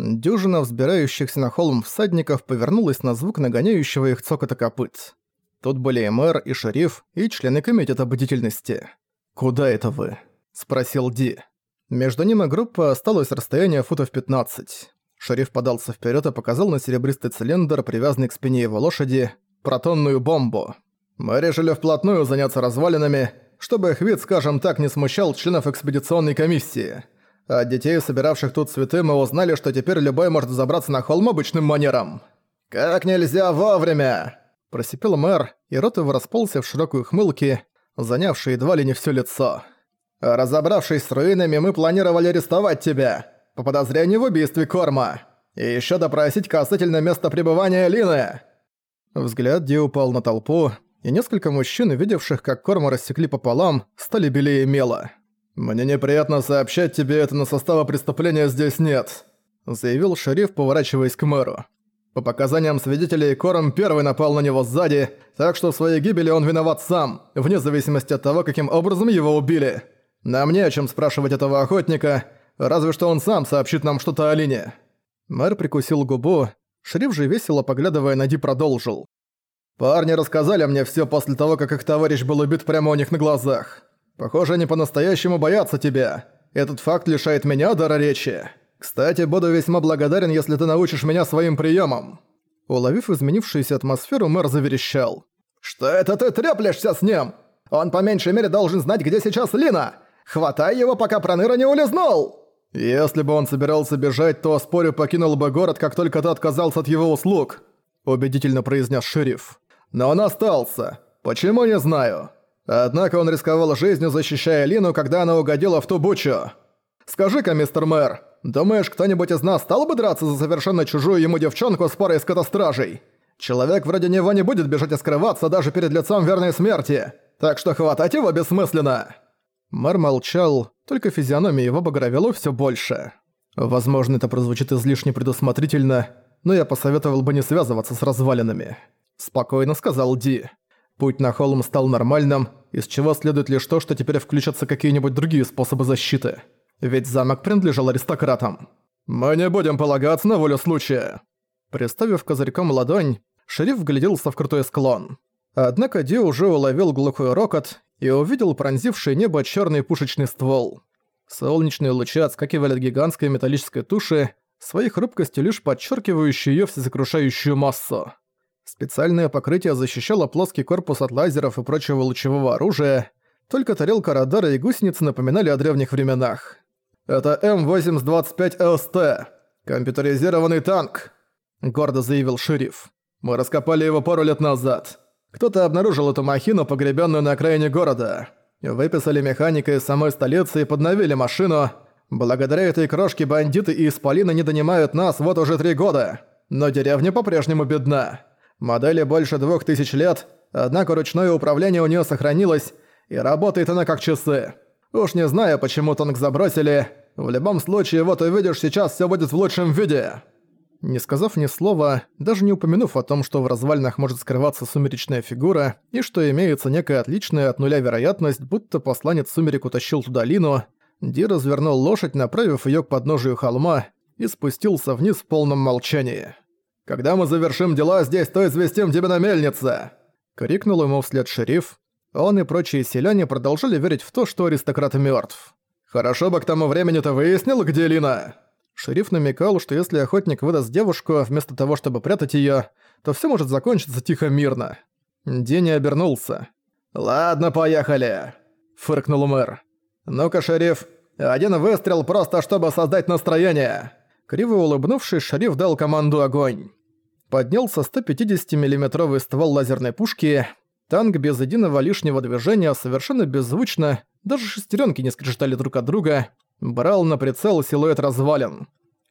Дюжина взбирающихся на холм всадников повернулась на звук нагоняющего их цокота копыт. Тут были и мэр, и шериф, и члены комитета бдительности. «Куда это вы?» – спросил Ди. Между ним и группой осталось расстояние футов 15. Шериф подался вперед и показал на серебристый цилиндр, привязанный к спине его лошади, протонную бомбу. «Мы решили вплотную заняться развалинами, чтобы их вид, скажем так, не смущал членов экспедиционной комиссии. От детей, собиравших тут цветы, мы узнали, что теперь любой может забраться на холм обычным манером. «Как нельзя вовремя!» Просипел мэр, и рот его расползся в широкую хмылке, занявший едва ли не все лицо. «Разобравшись с руинами, мы планировали арестовать тебя, по подозрению в убийстве Корма, и еще допросить касательно места пребывания Лины!» Взгляд Ди упал на толпу, и несколько мужчин, видевших, как Корма рассекли пополам, стали белее мела. «Мне неприятно сообщать тебе это, но состава преступления здесь нет», заявил шериф, поворачиваясь к мэру. По показаниям свидетелей, Корм первый напал на него сзади, так что в своей гибели он виноват сам, вне зависимости от того, каким образом его убили. Нам не о чем спрашивать этого охотника, разве что он сам сообщит нам что-то о Лине». Мэр прикусил губу, шериф же весело поглядывая на Ди продолжил. «Парни рассказали мне все после того, как их товарищ был убит прямо у них на глазах. Похоже, они по-настоящему боятся тебя. Этот факт лишает меня дара речи. Кстати, буду весьма благодарен, если ты научишь меня своим приемам. Уловив изменившуюся атмосферу, мэр заверещал. «Что это ты треплешься с ним? Он по меньшей мере должен знать, где сейчас Лина! Хватай его, пока Проныра не улизнул!» «Если бы он собирался бежать, то, спорю, покинул бы город, как только ты отказался от его услуг», убедительно произнес шериф. «Но он остался. Почему, не знаю. Однако он рисковал жизнью, защищая Лину, когда она угодила в ту бучу. Скажи-ка, мистер мэр, думаешь, кто-нибудь из нас стал бы драться за совершенно чужую ему девчонку с парой скотостражей? Человек вроде него не будет бежать и скрываться даже перед лицом верной смерти, так что хватать его бессмысленно». Мэр молчал, только физиономия его багровело все больше. Возможно, это прозвучит излишне предусмотрительно, но я посоветовал бы не связываться с развалинами. Спокойно сказал Ди. Путь на холм стал нормальным, из чего следует лишь то, что теперь включатся какие-нибудь другие способы защиты. Ведь замок принадлежал аристократам. «Мы не будем полагаться на волю случая!» Приставив козырьком ладонь, шериф вгляделся в крутой склон. Однако Ди уже уловил глухой рокот и увидел пронзивший небо черный пушечный ствол. Солнечные лучи отскакивали от гигантской металлической туши, своей хрупкостью лишь подчеркивающей ее всесокрушающую массу. Специальное покрытие защищало плоский корпус от лазеров и прочего лучевого оружия, только тарелка радара и гусеницы напоминали о древних временах. «Это М-825ЛСТ, компьютеризированный танк», — гордо заявил шериф. «Мы раскопали его пару лет назад. Кто-то обнаружил эту махину, погребенную на окраине города. Выписали механика из самой столицы и подновили машину. Благодаря этой крошке бандиты и исполины не донимают нас вот уже три года. Но деревня по-прежнему бедна. Модели больше двух тысяч лет, однако ручное управление у нее сохранилось, и работает она как часы. Уж не знаю, почему танк забросили. В любом случае, вот увидишь, сейчас все будет в лучшем виде». Не сказав ни слова, даже не упомянув о том, что в развалинах может скрываться сумеречная фигура, и что имеется некая отличная от нуля вероятность, будто посланец сумерек утащил туда Лину, Ди развернул лошадь, направив ее к подножию холма, и спустился вниз в полном молчании. Когда мы завершим дела здесь, то известим тебя на мельнице!» Крикнул ему вслед шериф. Он и прочие селяне продолжали верить в то, что аристократ мертв. «Хорошо бы к тому времени ты выяснил, где Лина!» Шериф намекал, что если охотник выдаст девушку, вместо того, чтобы прятать ее, то все может закончиться тихо-мирно. Дени обернулся. «Ладно, поехали!» – фыркнул мэр. «Ну-ка, шериф, один выстрел просто, чтобы создать настроение!» Криво улыбнувшись, шериф дал команду «Огонь!» Поднялся 150 миллиметровый ствол лазерной пушки. Танк без единого лишнего движения совершенно беззвучно, даже шестеренки не скрежетали друг от друга, брал на прицел силуэт развалин.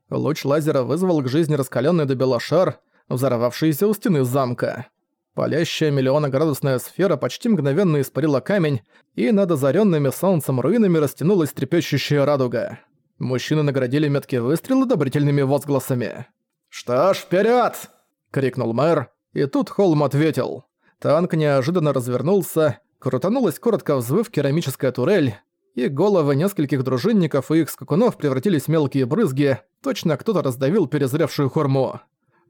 Луч лазера вызвал к жизни раскаленный до бела шар, взорвавшийся у стены замка. Палящая миллионоградусная сфера почти мгновенно испарила камень, и над озаренными солнцем руинами растянулась трепещущая радуга. Мужчины наградили меткие выстрелы одобрительными возгласами. «Что ж, вперед! — крикнул мэр, и тут Холм ответил. Танк неожиданно развернулся, крутанулась коротко взвыв керамическая турель, и головы нескольких дружинников и их скакунов превратились в мелкие брызги, точно кто-то раздавил перезревшую хорму.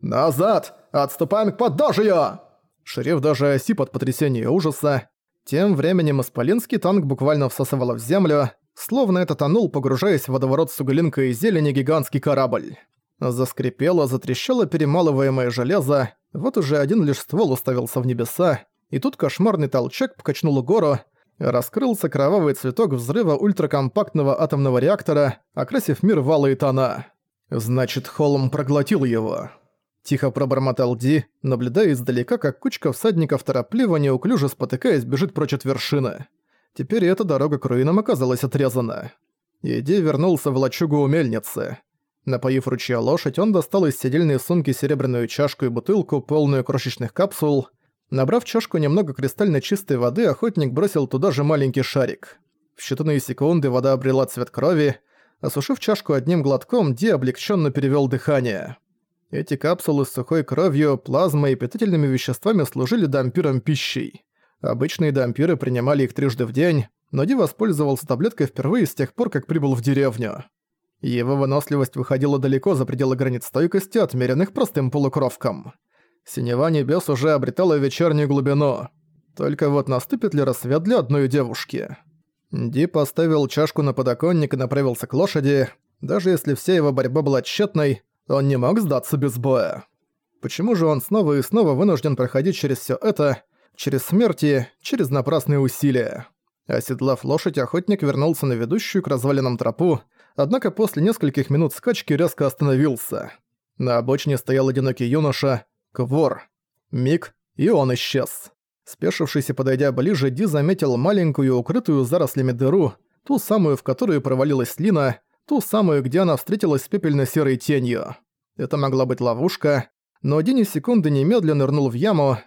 «Назад! Отступаем к подножию!» Шериф даже осип от потрясения и ужаса. Тем временем исполинский танк буквально всасывало в землю, словно это тонул, погружаясь в водоворот суглинка и зелени гигантский корабль. Заскрипело, затрещало перемалываемое железо, вот уже один лишь ствол уставился в небеса, и тут кошмарный толчок покачнул гору, раскрылся кровавый цветок взрыва ультракомпактного атомного реактора, окрасив мир в алые тона. Значит, Холм проглотил его. Тихо пробормотал Ди, наблюдая издалека, как кучка всадников торопливо, неуклюже спотыкаясь, бежит прочь от вершины. Теперь эта дорога к руинам оказалась отрезана. И Ди вернулся в лачугу у мельницы. Напоив ручья лошадь, он достал из седельной сумки серебряную чашку и бутылку, полную крошечных капсул. Набрав чашку немного кристально чистой воды, охотник бросил туда же маленький шарик. В считанные секунды вода обрела цвет крови. Осушив чашку одним глотком, Ди облегченно перевел дыхание. Эти капсулы с сухой кровью, плазмой и питательными веществами служили дампиром пищей. Обычные дампиры принимали их трижды в день, но Ди воспользовался таблеткой впервые с тех пор, как прибыл в деревню. Его выносливость выходила далеко за пределы границ стойкости, отмеренных простым полукровком. Синева небес уже обретала вечернюю глубину. Только вот наступит ли рассвет для одной девушки? Ди поставил чашку на подоконник и направился к лошади. Даже если вся его борьба была тщетной, он не мог сдаться без боя. Почему же он снова и снова вынужден проходить через всё это, через смерти, через напрасные усилия? Оседлав лошадь, охотник вернулся на ведущую к развалинам тропу, однако после нескольких минут скачки резко остановился. На обочине стоял одинокий юноша, Квор. Миг, и он исчез. Спешившийся подойдя ближе, Ди заметил маленькую, укрытую зарослями дыру, ту самую, в которую провалилась Лина, Ту самую, где она встретилась с пепельно-серой тенью. Это могла быть ловушка, но Ди ни секунды немедленно нырнул в яму,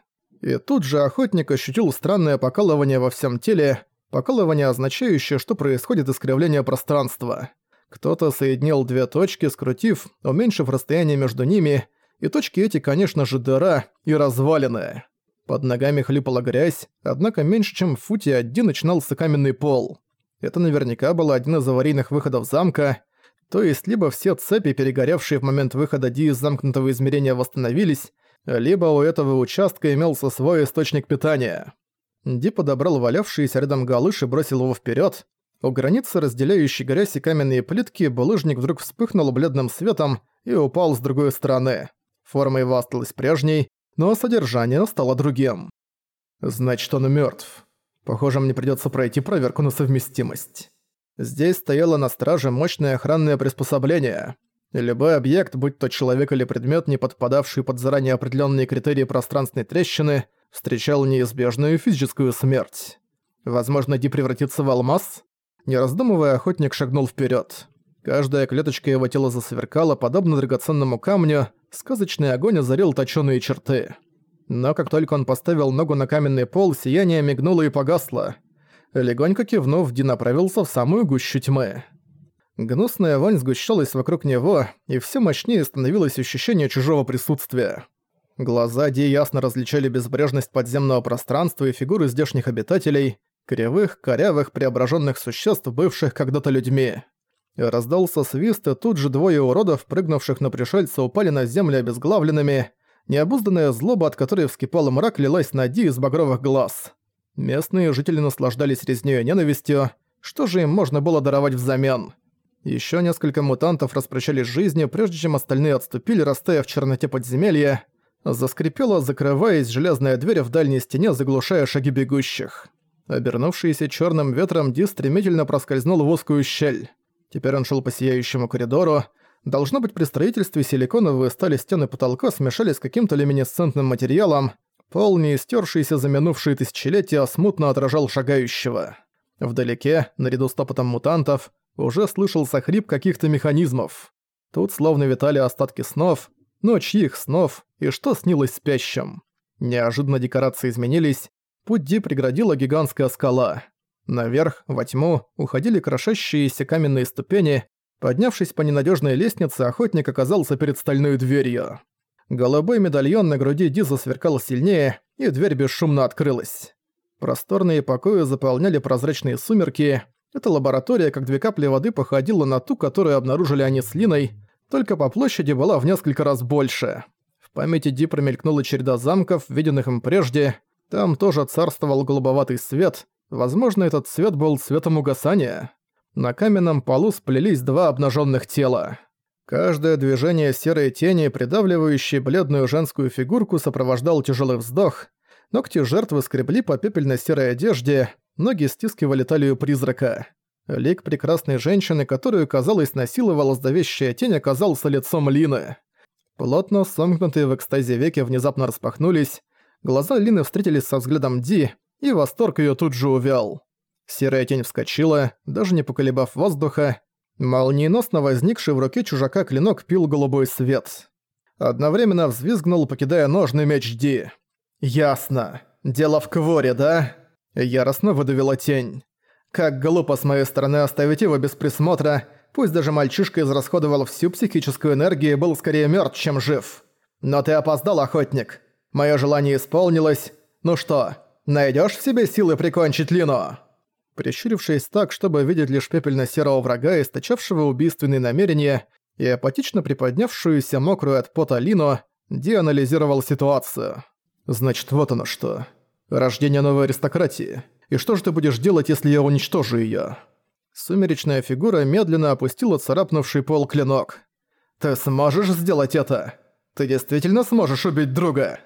и тут же охотник ощутил странное покалывание во всем теле, покалывание, означающее, что происходит искривление пространства. Кто-то соединил две точки, скрутив, уменьшив расстояние между ними, и точки эти, конечно же, дыра и развалины. Под ногами хлюпала грязь, однако меньше чем в футе один начинался каменный пол. Это наверняка был один из аварийных выходов замка, то есть либо все цепи, перегоревшие в момент выхода Ди из замкнутого измерения, восстановились, либо у этого участка имелся свой источник питания. Ди подобрал валявшийся рядом галыш и бросил его вперед. У границы, разделяющей грязь и каменные плитки, булыжник вдруг вспыхнул бледным светом и упал с другой стороны. Форма его осталась прежней, но содержание стало другим. «Значит, он мертв. Похоже, мне придётся пройти проверку на совместимость. Здесь стояло на страже мощное охранное приспособление. любой объект, будь то человек или предмет, не подпадавший под заранее определённые критерии пространственной трещины, встречал неизбежную физическую смерть. Возможно, Ди превратится в алмаз? Не раздумывая, охотник шагнул вперёд. Каждая клеточка его тела засверкала, подобно драгоценному камню, сказочный огонь озарил точёные черты. Но как только он поставил ногу на каменный пол, сияние мигнуло и погасло. Легонько кивнув, Ди направился в самую гущу тьмы. Гнусная вонь сгущалась вокруг него, и все мощнее становилось ощущение чужого присутствия. Глаза Ди ясно различали безбрежность подземного пространства и фигуры здешних обитателей, кривых, корявых, преображенных существ, бывших когда-то людьми. Раздался свист, и тут же двое уродов, прыгнувших на пришельца, упали на землю обезглавленными, Необузданная злоба, от которой вскипал мрак, лилась на Ди из багровых глаз. Местные жители наслаждались резнёй ненавистью. Что же им можно было даровать взамен? Ещё несколько мутантов распрощались с жизнью, прежде чем остальные отступили, растаяв в черноте подземелья. Заскрипела, закрываясь, железная дверь в дальней стене, заглушая шаги бегущих. Обернувшийся чёрным ветром, Ди стремительно проскользнул в узкую щель. Теперь он шёл по сияющему коридору, Должно быть, при строительстве силиконовые стали стены потолка смешались с каким-то люминесцентным материалом, пол, не истершийся за минувшие тысячелетия, смутно отражал шагающего. Вдалеке, наряду с топотом мутантов, уже слышался хрип каких-то механизмов. Тут словно витали остатки снов, но чьих снов и что снилось спящим. Неожиданно декорации изменились, путь Ди преградила гигантская скала. Наверх, во тьму, уходили крошащиеся каменные ступени, Поднявшись по ненадежной лестнице, охотник оказался перед стальной дверью. Голубой медальон на груди Ди засверкал сильнее, и дверь бесшумно открылась. Просторные покои заполняли прозрачные сумерки, Эта лаборатория, как две капли воды, походила на ту, которую обнаружили они с Линой, только по площади была в несколько раз больше. В памяти Ди промелькнула череда замков, виденных им прежде. Там тоже царствовал голубоватый свет. Возможно, этот цвет был цветом угасания. На каменном полу сплелись два обнаженных тела. Каждое движение серой тени, придавливающей бледную женскую фигурку, сопровождал тяжелый вздох. Ногти жертвы скребли по пепельно-серой одежде, ноги стискивали талию призрака. Лик прекрасной женщины, которую, казалось, насиловала сдавящая тень, оказался лицом Лины. Плотно сомкнутые в экстазе веки внезапно распахнулись, глаза Лины встретились со взглядом Ди, и восторг ее тут же увял. Серая тень вскочила, даже не поколебав воздуха. Молниеносно возникший в руке чужака клинок пил голубой свет. Одновременно взвизгнул, покидая ножный меч Ди. «Ясно. Дело в Кворе, да?» Яростно выдавила тень. Как глупо с моей стороны оставить его без присмотра, пусть даже мальчишка израсходовал всю психическую энергию и был скорее мертв, чем жив. Но ты опоздал, охотник. Мое желание исполнилось. Ну что, найдешь в себе силы прикончить Лину?» Прищурившись так, чтобы видеть лишь пепельно-серого врага, источавшего убийственные намерения, и апатично приподнявшуюся мокрую от пота Лину, Ди анализировал ситуацию. «Значит, вот оно что. Рождение новой аристократии. И что же ты будешь делать, если я уничтожу её?» Сумеречная фигура медленно опустила царапнувший пол клинок. «Ты сможешь сделать это? Ты действительно сможешь убить друга?»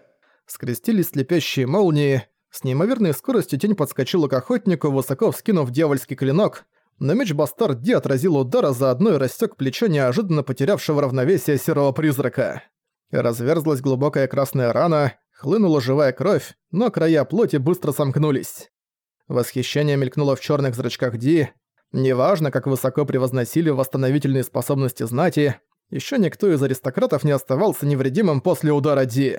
Скрестились слепящие молнии. С неимоверной скоростью тень подскочила к охотнику, высоко вскинув дьявольский клинок, но меч Бастард Ди отразил удар, а заодно и рассек плечо неожиданно потерявшего равновесие серого призрака. Разверзлась глубокая красная рана, хлынула живая кровь, но края плоти быстро сомкнулись. Восхищение мелькнуло в черных зрачках Ди. Неважно, как высоко превозносили восстановительные способности знати, еще никто из аристократов не оставался невредимым после удара Ди.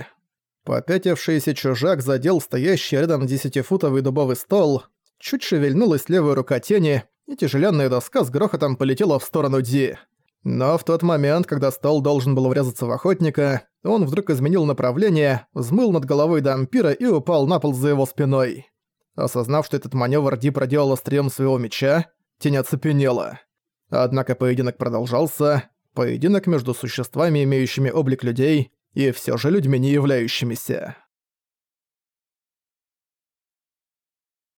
Попятившийся чужак задел стоящий рядом десятифутовый дубовый стол, чуть шевельнулась левая рука тени, и тяжеленная доска с грохотом полетела в сторону Ди. Но в тот момент, когда стол должен был врезаться в охотника, он вдруг изменил направление, взмыл над головой дампира и упал на пол за его спиной. Осознав, что этот маневр Ди проделал острием своего меча, тень оцепенела. Однако поединок продолжался, поединок между существами, имеющими облик людей, и все же людьми не являющимися.